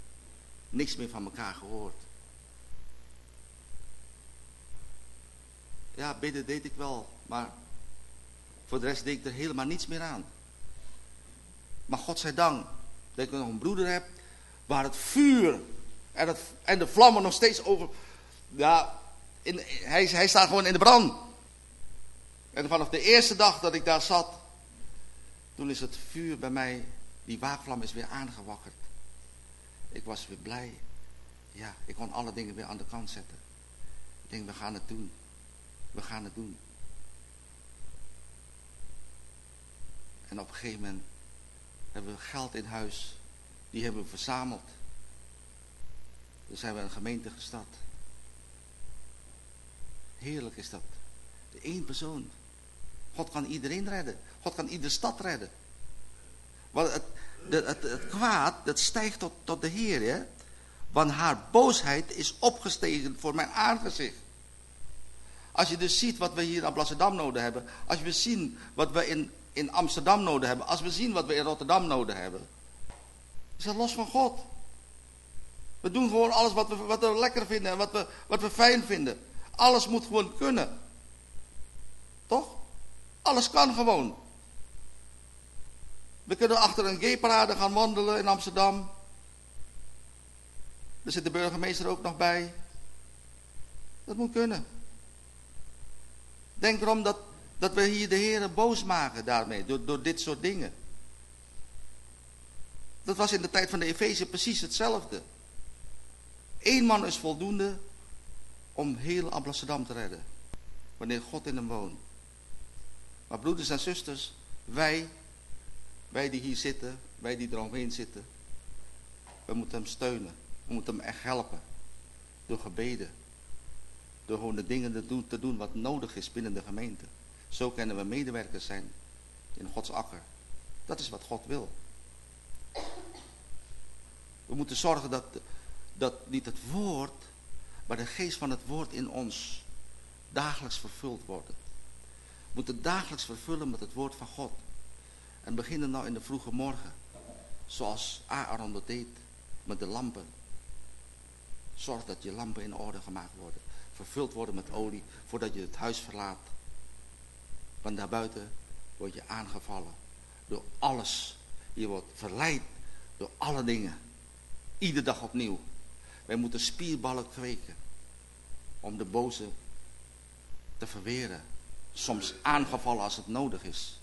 Niks meer van elkaar gehoord. Ja, bidden deed ik wel, maar voor de rest deed ik er helemaal niets meer aan. Maar God zij dank dat ik nog een broeder heb waar het vuur en, het, en de vlammen nog steeds over... Ja, in, hij, hij staat gewoon in de brand. En vanaf de eerste dag dat ik daar zat, toen is het vuur bij mij, die waakvlam is weer aangewakkerd. Ik was weer blij. Ja, ik kon alle dingen weer aan de kant zetten. Ik denk, we gaan het doen. We gaan het doen. En op een gegeven moment hebben we geld in huis. Die hebben we verzameld. Dan zijn we een gemeente gestart. Heerlijk is dat. De één persoon. God kan iedereen redden. God kan iedere stad redden. Want het, het, het, kwaad, dat stijgt tot, tot de Heer. Hè? Want haar boosheid is opgestegen voor mijn aangezicht. Als je dus ziet wat we hier in Amsterdam nodig hebben. Als we zien wat we in, in Amsterdam nodig hebben. Als we zien wat we in Rotterdam nodig hebben. Is dat los van God. We doen gewoon alles wat we, wat we lekker vinden en wat we, wat we fijn vinden. Alles moet gewoon kunnen. Toch? Alles kan gewoon. We kunnen achter een gayparade gaan wandelen in Amsterdam. Er zit de burgemeester ook nog bij. Dat moet kunnen. Denk erom dat, dat we hier de Heeren boos maken daarmee, door, door dit soort dingen. Dat was in de tijd van de Efeze precies hetzelfde. Eén man is voldoende om heel Amsterdam te redden. Wanneer God in hem woont. Maar broeders en zusters, wij, wij die hier zitten, wij die eromheen zitten, we moeten hem steunen. We moeten hem echt helpen. Door gebeden. Door gewoon de dingen te doen, te doen wat nodig is binnen de gemeente. Zo kunnen we medewerkers zijn in Gods akker. Dat is wat God wil. We moeten zorgen dat, dat niet het woord, maar de geest van het woord in ons dagelijks vervuld wordt. Moeten dagelijks vervullen met het woord van God. En beginnen nou in de vroege morgen. Zoals Aaron dat deed met de lampen. Zorg dat je lampen in orde gemaakt worden. Vervuld worden met olie voordat je het huis verlaat. Want daarbuiten word je aangevallen door alles. Je wordt verleid door alle dingen. Iedere dag opnieuw. Wij moeten spierballen kweken. Om de boze te verweren. Soms aangevallen als het nodig is.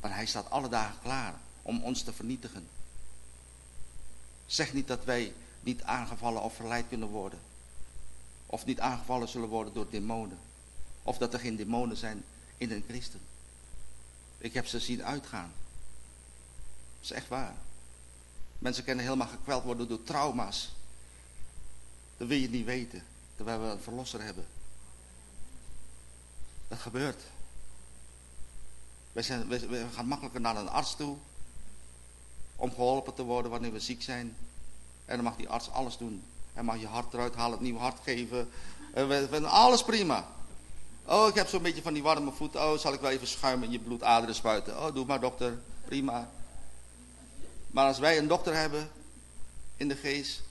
Want hij staat alle dagen klaar om ons te vernietigen. Zeg niet dat wij niet aangevallen of verleid kunnen worden. Of niet aangevallen zullen worden door demonen. Of dat er geen demonen zijn in een christen. Ik heb ze zien uitgaan. Dat is echt waar. Mensen kunnen helemaal gekweld worden door trauma's. Dat wil je niet weten. Terwijl we een verlosser hebben. Dat gebeurt. Wij, zijn, wij gaan makkelijker naar een arts toe om geholpen te worden wanneer we ziek zijn. En dan mag die arts alles doen. Hij mag je hart eruit halen, het nieuw hart geven. En we vinden alles prima. Oh, ik heb zo'n beetje van die warme voeten. Oh, zal ik wel even schuim in je bloedaderen spuiten. Oh, doe maar dokter. Prima. Maar als wij een dokter hebben in de geest.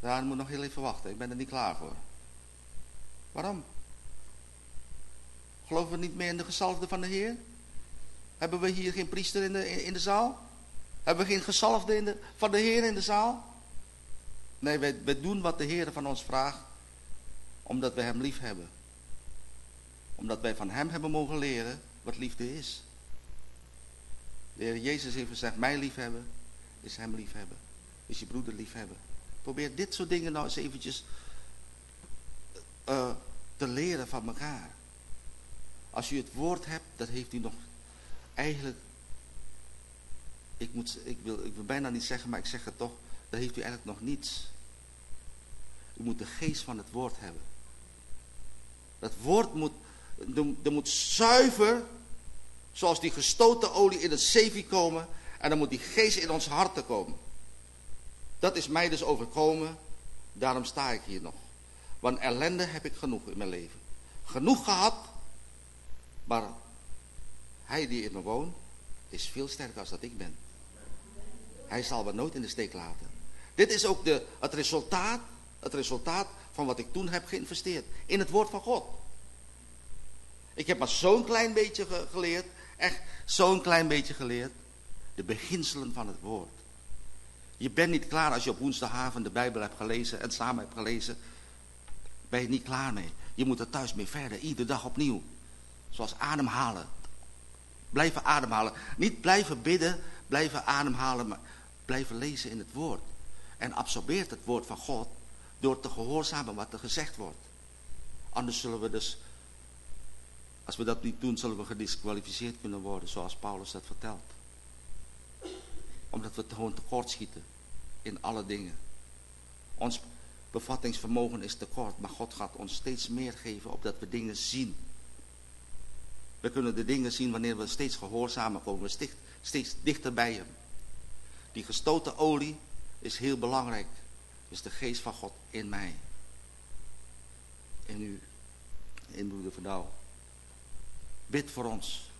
Dan moet nog heel even wachten. Ik ben er niet klaar voor. Waarom? Geloven we niet meer in de gezalfde van de Heer? Hebben we hier geen priester in de, in de zaal? Hebben we geen gezalfde in de, van de Heer in de zaal? Nee, wij, wij doen wat de Heer van ons vraagt. Omdat we Hem lief hebben. Omdat wij van Hem hebben mogen leren wat liefde is. De Heer Jezus heeft gezegd, mij liefhebben is Hem liefhebben. Is je broeder liefhebben. Probeer dit soort dingen nou eens eventjes uh, te leren van elkaar. Als u het woord hebt, dat heeft u nog eigenlijk ik, moet, ik, wil, ik wil bijna niet zeggen, maar ik zeg het toch, dan heeft u eigenlijk nog niets. U moet de geest van het woord hebben. Dat woord moet, er moet zuiver, zoals die gestoten olie in het zeefje komen, en dan moet die geest in ons harten komen. Dat is mij dus overkomen, daarom sta ik hier nog. Want ellende heb ik genoeg in mijn leven. Genoeg gehad, maar hij die in me woont, is veel sterker als dat ik ben. Hij zal me nooit in de steek laten. Dit is ook de, het, resultaat, het resultaat van wat ik toen heb geïnvesteerd. In het woord van God. Ik heb maar zo'n klein beetje geleerd. Echt zo'n klein beetje geleerd. De beginselen van het woord. Je bent niet klaar als je op woensdagavond de Bijbel hebt gelezen en samen hebt gelezen. Ben je niet klaar mee. Je moet er thuis mee verder. Iedere dag opnieuw. Zoals ademhalen. Blijven ademhalen. Niet blijven bidden, blijven ademhalen, maar blijven lezen in het woord. En absorbeert het woord van God door te gehoorzamen wat er gezegd wordt. Anders zullen we dus Als we dat niet doen, zullen we gedisqualificeerd kunnen worden, zoals Paulus dat vertelt. Omdat we gewoon tekortschieten in alle dingen. Ons bevattingsvermogen is tekort, maar God gaat ons steeds meer geven opdat we dingen zien. We kunnen de dingen zien wanneer we steeds gehoorzamer komen, we steeds dichter bij Hem. Die gestoten olie is heel belangrijk. Is de geest van God in mij. In u. In broeder Verdouw. Bid voor ons.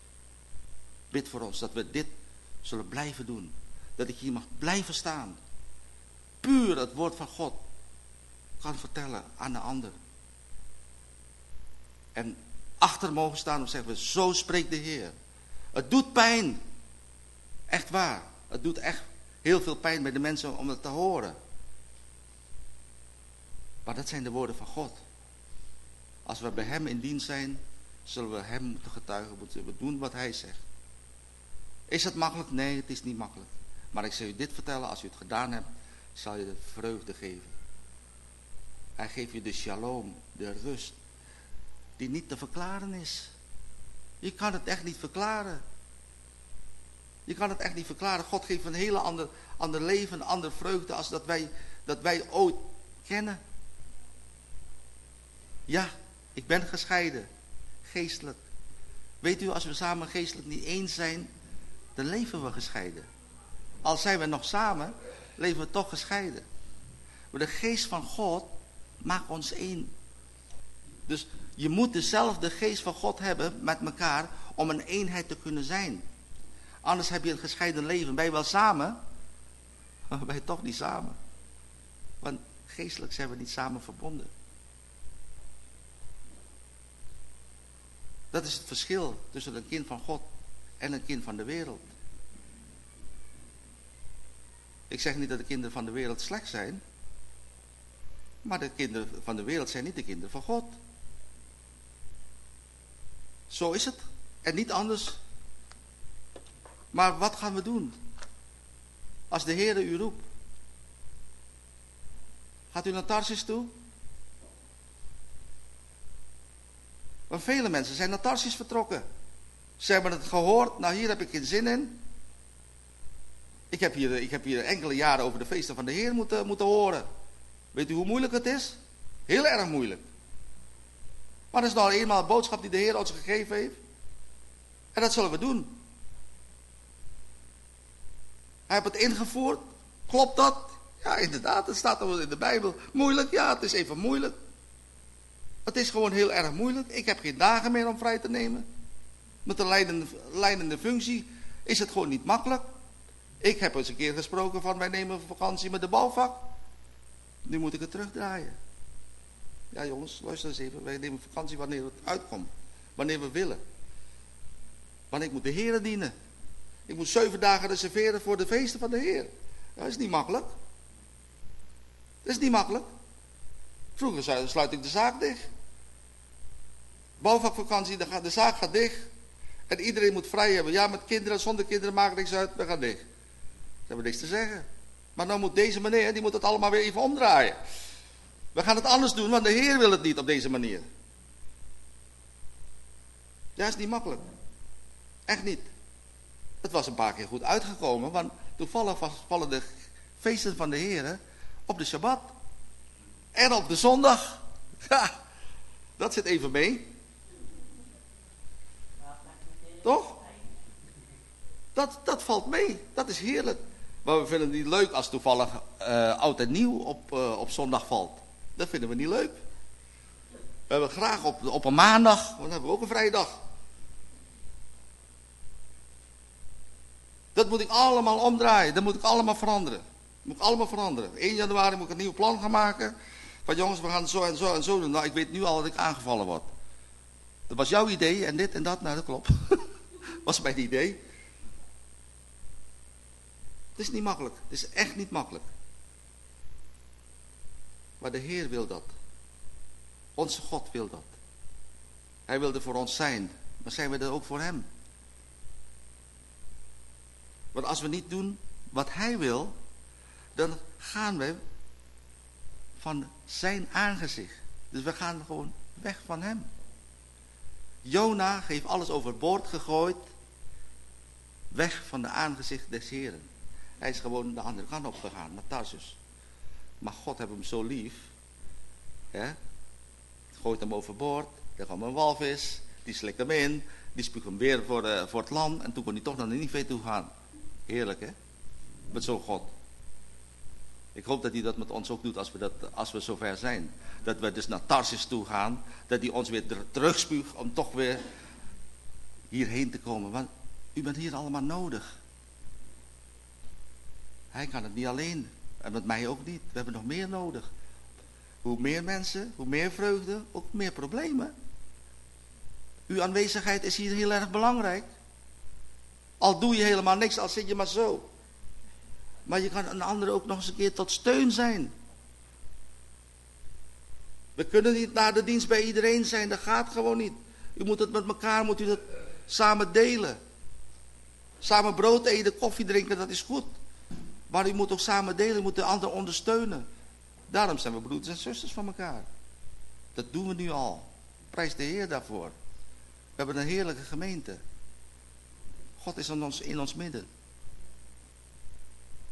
Bid voor ons dat we dit zullen blijven doen. Dat ik hier mag blijven staan. Puur het woord van God kan vertellen aan de ander. En achter mogen staan en zeggen we, zo spreekt de Heer. Het doet pijn. Echt waar. Het doet echt heel veel pijn bij de mensen om het te horen. Maar dat zijn de woorden van God. Als we bij hem in dienst zijn, zullen we hem moeten getuigen, moeten doen wat hij zegt. Is het makkelijk? Nee, het is niet makkelijk. Maar ik zal u dit vertellen, als u het gedaan hebt, zal je de vreugde geven. Hij geeft je de shalom, de rust, die niet te verklaren is. Je kan het echt niet verklaren. Je kan het echt niet verklaren. God geeft een hele ander, ander leven, een andere vreugde als dat wij, dat wij ooit kennen. Ja, ik ben gescheiden, geestelijk. Weet u, als we samen geestelijk niet eens zijn, dan leven we gescheiden. Al zijn we nog samen, leven we toch gescheiden. Maar de geest van God maakt ons één. Dus je moet dezelfde geest van God hebben met elkaar om een eenheid te kunnen zijn. Anders heb je een gescheiden leven. Ben wel samen, maar je toch niet samen. Want geestelijk zijn we niet samen verbonden. Dat is het verschil tussen een kind van God en een kind van de wereld. Ik zeg niet dat de kinderen van de wereld slecht zijn. Maar de kinderen van de wereld zijn niet de kinderen van God. Zo is het. En niet anders. Maar wat gaan we doen? Als de Heer u roept. Gaat u naar Tarsis toe? Want vele mensen zijn naar Tarsis vertrokken. Ze hebben het gehoord, nou hier heb ik geen zin in. Ik heb hier, ik heb hier enkele jaren over de feesten van de Heer moeten, moeten horen. Weet u hoe moeilijk het is? Heel erg moeilijk. Maar dat is nou eenmaal een boodschap die de Heer ons gegeven heeft. En dat zullen we doen. Hij heeft het ingevoerd. Klopt dat? Ja, inderdaad, het staat er in de Bijbel. Moeilijk? Ja, het is even moeilijk. Het is gewoon heel erg moeilijk. Ik heb geen dagen meer om vrij te nemen. Met een leidende, leidende functie is het gewoon niet makkelijk. Ik heb eens een keer gesproken van wij nemen vakantie met de bouwvak. Nu moet ik het terugdraaien. Ja jongens, luister eens even. Wij nemen vakantie wanneer het uitkomt. Wanneer we willen. Want ik moet de Heer dienen. Ik moet zeven dagen reserveren voor de feesten van de Heer. Dat is niet makkelijk. Dat is niet makkelijk. Vroeger sluit ik de zaak dicht. Bouwvakvakantie, de zaak gaat dicht. En iedereen moet vrij hebben. Ja, met kinderen, zonder kinderen maakt niks uit. We gaan dicht. Ze hebben niks te zeggen. Maar dan moet deze meneer, die moet het allemaal weer even omdraaien. We gaan het anders doen, want de Heer wil het niet op deze manier. Ja, is niet makkelijk. Echt niet. Het was een paar keer goed uitgekomen, want toevallig vallen de feesten van de Heer op de Shabbat. En op de zondag. Ja, dat zit even mee. Toch? Dat, dat valt mee. Dat is heerlijk. Maar we vinden het niet leuk als toevallig uh, oud en nieuw op, uh, op zondag valt. Dat vinden we niet leuk. We hebben graag op, op een maandag, want dan hebben we ook een vrije dag. Dat moet ik allemaal omdraaien. Dat moet ik allemaal veranderen. Dat moet ik allemaal veranderen. 1 januari moet ik een nieuw plan gaan maken. Van jongens, we gaan zo en zo en zo doen. Nou, ik weet nu al dat ik aangevallen word. Dat was jouw idee en dit en dat. Nou, dat klopt. was mijn idee. Het is niet makkelijk. Het is echt niet makkelijk. Maar de Heer wil dat. Onze God wil dat. Hij wilde voor ons zijn. Maar zijn we er ook voor Hem? Want als we niet doen wat Hij wil, dan gaan we van Zijn aangezicht. Dus we gaan gewoon weg van Hem. Jona heeft alles overboord gegooid. Weg van de aangezicht des Heren. Hij is gewoon de andere kant op gegaan, naar Tarsus. Maar God heeft hem zo lief. Gooit hem overboord. Er kwam een walvis. Die slikt hem in. Die spuugt hem weer voor, de, voor het land. En toen kon hij toch naar Nineveh toe gaan. Heerlijk hè? Met zo'n God. Ik hoop dat hij dat met ons ook doet als we, dat, als we zover zijn. Dat we dus naar Tarsis toe gaan. Dat hij ons weer terugspuugt om toch weer hierheen te komen. Want u bent hier allemaal nodig. Hij kan het niet alleen. En met mij ook niet. We hebben nog meer nodig. Hoe meer mensen, hoe meer vreugde, ook meer problemen. Uw aanwezigheid is hier heel erg belangrijk. Al doe je helemaal niks, al zit je maar zo. Maar je kan een ander ook nog eens een keer tot steun zijn. We kunnen niet naar de dienst bij iedereen zijn, dat gaat gewoon niet. U moet het met elkaar, moet u het samen delen. Samen brood eten, koffie drinken, dat is goed. Maar u moet ook samen delen, u moet de ander ondersteunen. Daarom zijn we broeders en zusters van elkaar. Dat doen we nu al. Prijs de Heer daarvoor. We hebben een heerlijke gemeente. God is in ons, in ons midden.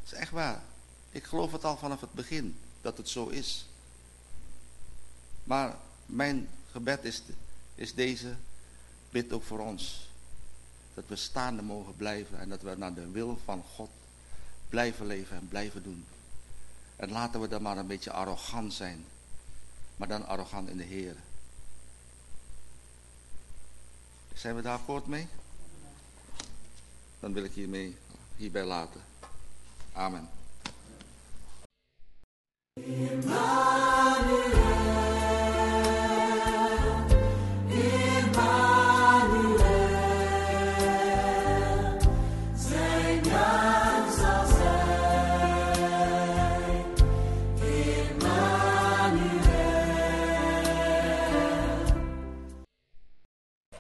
Dat is echt waar. Ik geloof het al vanaf het begin dat het zo is. Maar mijn gebed is, is deze. Bid ook voor ons. Dat we staande mogen blijven en dat we naar de wil van God blijven leven en blijven doen. En laten we dan maar een beetje arrogant zijn. Maar dan arrogant in de Heer. Zijn we daar akkoord mee? Dan wil ik hiermee, hierbij laten. Amen.